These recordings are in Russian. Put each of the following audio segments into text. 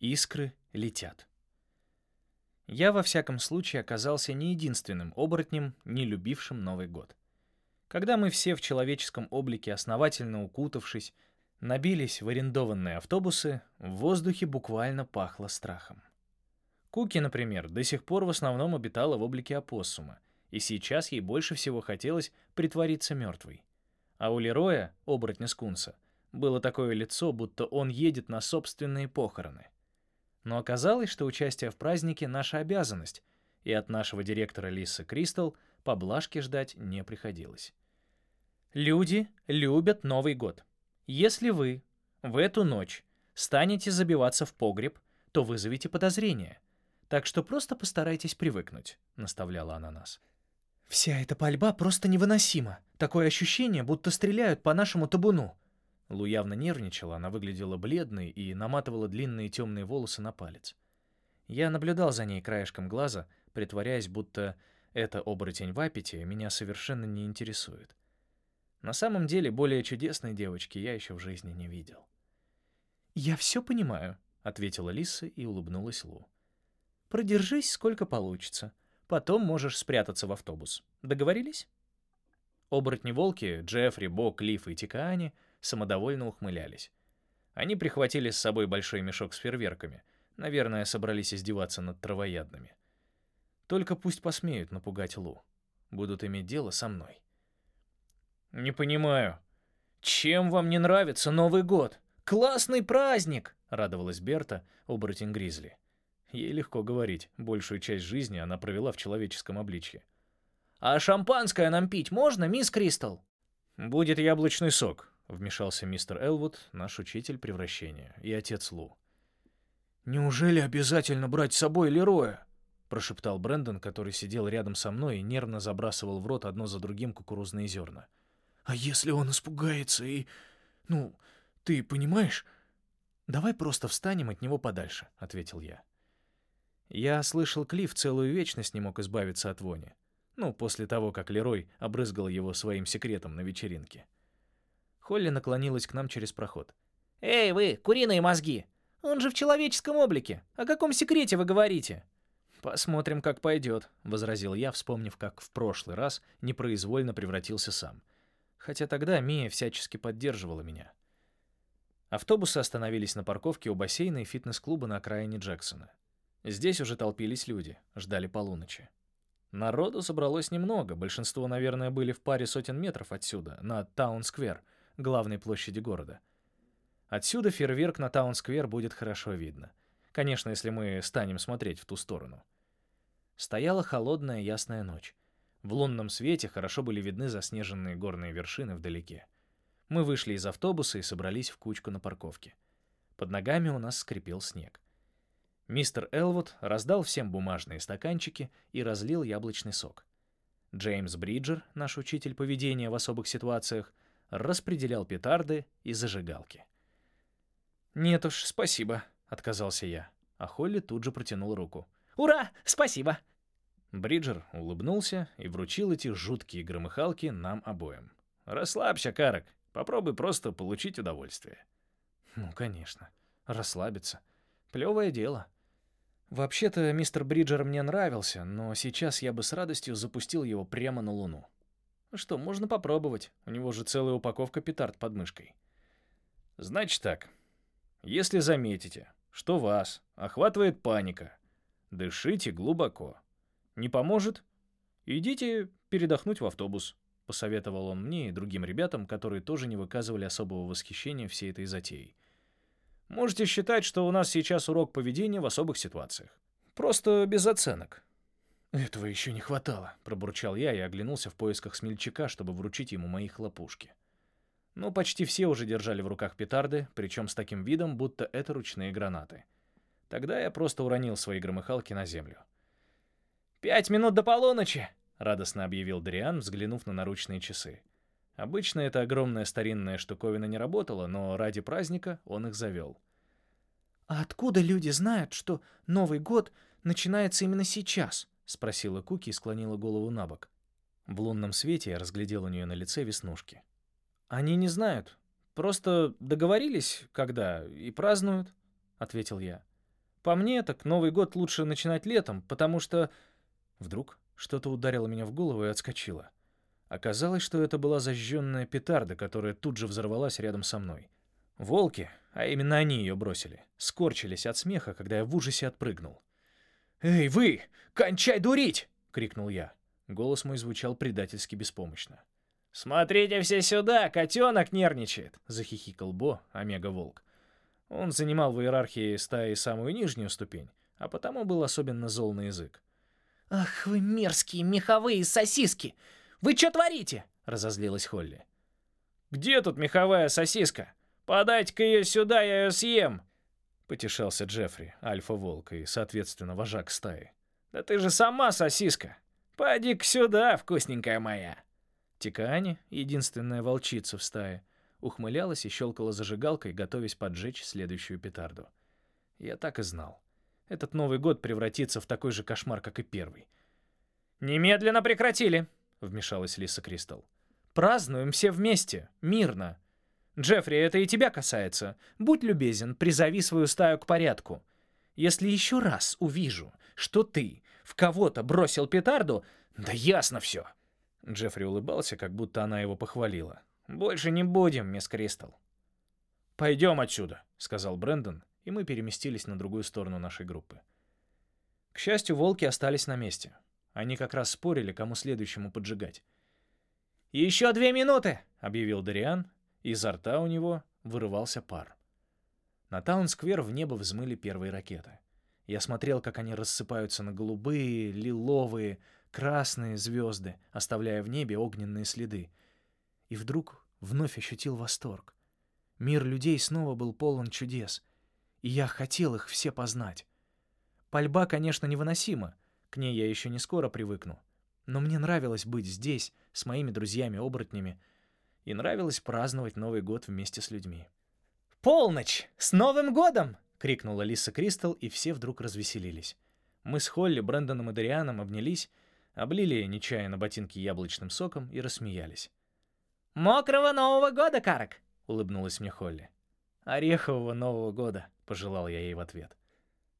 Искры летят. Я, во всяком случае, оказался не единственным оборотнем, не любившим Новый год. Когда мы все в человеческом облике, основательно укутавшись, набились в арендованные автобусы, в воздухе буквально пахло страхом. Куки, например, до сих пор в основном обитала в облике опоссума, и сейчас ей больше всего хотелось притвориться мертвой. А у Лероя, оборотня скунса, было такое лицо, будто он едет на собственные похороны — но оказалось, что участие в празднике — наша обязанность, и от нашего директора Лисы Кристал поблажки ждать не приходилось. Люди любят Новый год. Если вы в эту ночь станете забиваться в погреб, то вызовете подозрения. Так что просто постарайтесь привыкнуть, наставляла она нас. Вся эта пальба просто невыносима. Такое ощущение, будто стреляют по нашему табуну. Лу явно нервничала, она выглядела бледной и наматывала длинные темные волосы на палец. Я наблюдал за ней краешком глаза, притворяясь, будто эта оборотень в аппете меня совершенно не интересует. На самом деле, более чудесной девочки я еще в жизни не видел. «Я все понимаю», — ответила Лиса и улыбнулась Лу. «Продержись, сколько получится. Потом можешь спрятаться в автобус. Договорились?» Оборотни-волки, Джеффри, Бо, Клифф и Тикаани — самодовольно ухмылялись. Они прихватили с собой большой мешок с фейерверками. Наверное, собрались издеваться над травоядными. Только пусть посмеют напугать Лу. Будут иметь дело со мной. «Не понимаю. Чем вам не нравится Новый год? Классный праздник!» — радовалась Берта, оборотень Гризли. Ей легко говорить, большую часть жизни она провела в человеческом обличье. «А шампанское нам пить можно, мисс Кристал?» «Будет яблочный сок», Вмешался мистер Элвуд, наш учитель превращения, и отец Лу. «Неужели обязательно брать с собой Лероя?» — прошептал Брэндон, который сидел рядом со мной и нервно забрасывал в рот одно за другим кукурузные зерна. «А если он испугается и... Ну, ты понимаешь?» «Давай просто встанем от него подальше», — ответил я. Я слышал, Клифф целую вечность не мог избавиться от вони. Ну, после того, как Лерой обрызгал его своим секретом на вечеринке. Холли наклонилась к нам через проход. «Эй, вы, куриные мозги! Он же в человеческом облике! О каком секрете вы говорите?» «Посмотрим, как пойдет», — возразил я, вспомнив, как в прошлый раз непроизвольно превратился сам. Хотя тогда Мия всячески поддерживала меня. Автобусы остановились на парковке у бассейна и фитнес-клуба на окраине Джексона. Здесь уже толпились люди, ждали полуночи. Народу собралось немного, большинство, наверное, были в паре сотен метров отсюда, на Таун-сквер — главной площади города. Отсюда фейерверк на Таун-сквер будет хорошо видно. Конечно, если мы станем смотреть в ту сторону. Стояла холодная ясная ночь. В лунном свете хорошо были видны заснеженные горные вершины вдалеке. Мы вышли из автобуса и собрались в кучку на парковке. Под ногами у нас скрипел снег. Мистер Элвуд раздал всем бумажные стаканчики и разлил яблочный сок. Джеймс Бриджер, наш учитель поведения в особых ситуациях, распределял петарды и зажигалки. «Нет уж, спасибо», — отказался я, а Холли тут же протянул руку. «Ура! Спасибо!» Бриджер улыбнулся и вручил эти жуткие громыхалки нам обоим. «Расслабься, Карак. Попробуй просто получить удовольствие». «Ну, конечно. Расслабиться. Плевое дело». Вообще-то мистер Бриджер мне нравился, но сейчас я бы с радостью запустил его прямо на Луну. Что, можно попробовать. У него же целая упаковка петард под мышкой. Значит так. Если заметите, что вас охватывает паника, дышите глубоко. Не поможет? Идите передохнуть в автобус, посоветовал он мне и другим ребятам, которые тоже не выказывали особого восхищения всей этой затеей. Можете считать, что у нас сейчас урок поведения в особых ситуациях. Просто без оценок. «Этого еще не хватало», — пробурчал я и оглянулся в поисках смельчака, чтобы вручить ему мои хлопушки. Но почти все уже держали в руках петарды, причем с таким видом, будто это ручные гранаты. Тогда я просто уронил свои громыхалки на землю. «Пять минут до полуночи!» — радостно объявил Дриан, взглянув на наручные часы. Обычно эта огромная старинная штуковина не работала, но ради праздника он их завел. «А откуда люди знают, что Новый год начинается именно сейчас?» — спросила Куки и склонила голову на бок. В лунном свете я разглядел у нее на лице веснушки. «Они не знают. Просто договорились, когда, и празднуют», — ответил я. По мне, так Новый год лучше начинать летом, потому что... Вдруг что-то ударило меня в голову и отскочило. Оказалось, что это была зажженная петарда, которая тут же взорвалась рядом со мной. Волки, а именно они ее бросили, скорчились от смеха, когда я в ужасе отпрыгнул. «Эй, вы! Кончай дурить!» — крикнул я. Голос мой звучал предательски беспомощно. «Смотрите все сюда, котенок нервничает!» — захихикал Бо, Омега-волк. Он занимал в иерархии стаи самую нижнюю ступень, а потому был особенно зол на язык. «Ах вы мерзкие меховые сосиски! Вы что творите?» — разозлилась Холли. «Где тут меховая сосиска? Подайте-ка ее сюда, я ее съем!» Потешался Джеффри, альфа-волк и, соответственно, вожак стаи. «Да ты же сама сосиска! Поди-ка сюда, вкусненькая моя!» Тикаани, единственная волчица в стае, ухмылялась и щелкала зажигалкой, готовясь поджечь следующую петарду. Я так и знал. Этот Новый год превратится в такой же кошмар, как и первый. «Немедленно прекратили!» — вмешалась Лиса Кристал. «Празднуем все вместе, мирно. Джеффри, это и тебя касается. Будь любезен, призови свою стаю к порядку. Если еще раз увижу, что ты в кого-то бросил петарду, да ясно все!» Джеффри улыбался, как будто она его похвалила. «Больше не будем, мисс Кристал». «Пойдем отсюда», — сказал Брэндон, и мы переместились на другую сторону нашей группы. К счастью, волки остались на месте. Они как раз спорили, кому следующему поджигать. «Еще две минуты!» — объявил Дариан. Изо рта у него вырывался пар. На Таун-сквер в небо взмыли первые ракеты. Я смотрел, как они рассыпаются на голубые, лиловые, красные звезды, оставляя в небе огненные следы. И вдруг вновь ощутил восторг. Мир людей снова был полон чудес и я хотел их все познать. Пальба, конечно, невыносима, к ней я еще не скоро привыкну, но мне нравилось быть здесь с моими друзьями-оборотнями и нравилось праздновать Новый год вместе с людьми. «Полночь! С Новым годом!» — крикнула Лиса Кристал, и все вдруг развеселились. Мы с Холли, Брэндоном и Дарианом обнялись, облили нечаянно ботинки яблочным соком и рассмеялись. «Мокрого Нового года, Карак!» — улыбнулась мне Холли. «Орехового Нового года!» пожелал я ей в ответ.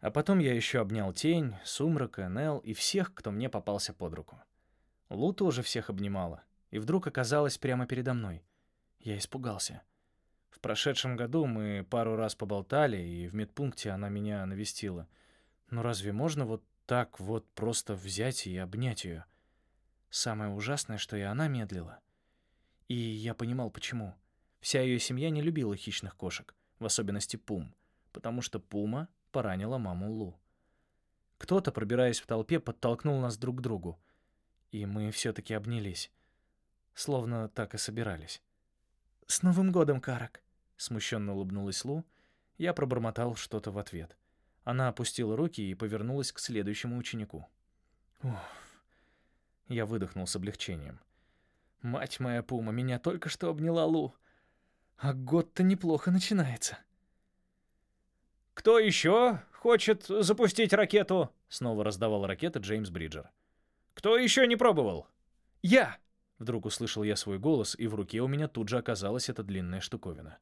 А потом я еще обнял Тень, Сумрака, Нел и всех, кто мне попался под руку. Лу тоже всех обнимала, и вдруг оказалась прямо передо мной. Я испугался. В прошедшем году мы пару раз поболтали, и в медпункте она меня навестила. Но разве можно вот так вот просто взять и обнять ее? Самое ужасное, что и она медлила. И я понимал, почему. Вся ее семья не любила хищных кошек, в особенности Пум потому что пума поранила маму Лу. Кто-то, пробираясь в толпе, подтолкнул нас друг к другу, и мы все-таки обнялись, словно так и собирались. «С Новым годом, Карак!» — смущенно улыбнулась Лу. Я пробормотал что-то в ответ. Она опустила руки и повернулась к следующему ученику. Уф. Я выдохнул с облегчением. «Мать моя Пума, меня только что обняла Лу. А год-то неплохо начинается». «Кто еще хочет запустить ракету?» — снова раздавал ракеты Джеймс Бриджер. «Кто еще не пробовал?» «Я!» — вдруг услышал я свой голос, и в руке у меня тут же оказалась эта длинная штуковина.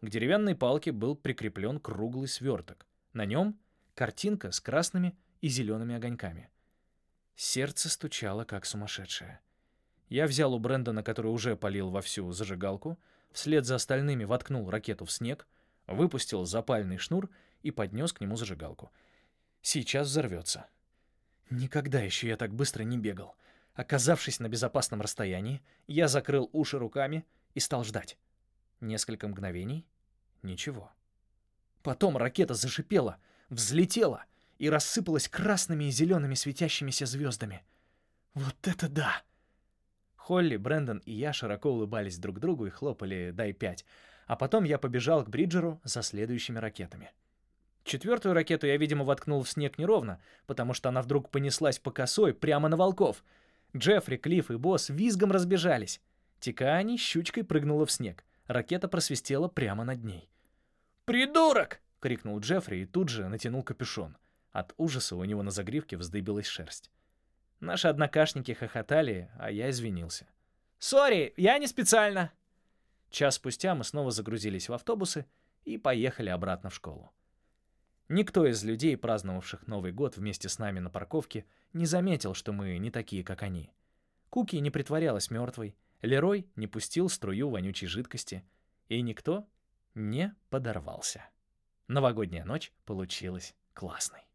К деревянной палке был прикреплен круглый сверток. На нем картинка с красными и зелеными огоньками. Сердце стучало, как сумасшедшее. Я взял у Брэндона, который уже полил вовсю зажигалку, вслед за остальными воткнул ракету в снег, выпустил запальный шнур и поднес к нему зажигалку. Сейчас взорвется. Никогда еще я так быстро не бегал. Оказавшись на безопасном расстоянии, я закрыл уши руками и стал ждать. Несколько мгновений — ничего. Потом ракета зашипела, взлетела и рассыпалась красными и зелеными светящимися звездами. Вот это да! Холли, Брэндон и я широко улыбались друг другу и хлопали «дай пять», а потом я побежал к Бриджеру за следующими ракетами. Четвертую ракету я, видимо, воткнул в снег неровно, потому что она вдруг понеслась по косой прямо на волков. Джеффри, Клифф и Босс визгом разбежались. Тикаани щучкой прыгнула в снег. Ракета просвистела прямо над ней. «Придурок!» — крикнул Джеффри и тут же натянул капюшон. От ужаса у него на загривке вздыбилась шерсть. Наши однокашники хохотали, а я извинился. «Сори, я не специально!» Час спустя мы снова загрузились в автобусы и поехали обратно в школу. Никто из людей, праздновавших Новый год вместе с нами на парковке, не заметил, что мы не такие, как они. Куки не притворялась мертвой, Лерой не пустил струю вонючей жидкости, и никто не подорвался. Новогодняя ночь получилась классной.